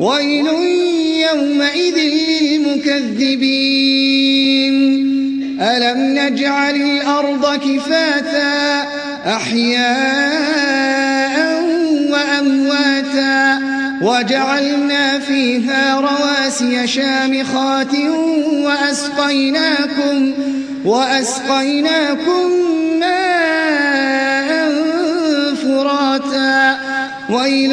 ويل يومئذ للمكذبين. ألم نجعل الأرض كفاتا أحياء وأمواتا وجعلنا فيها رواسي شامخات وأسقيناكم وأسقيناكم ماء فراتا. ويل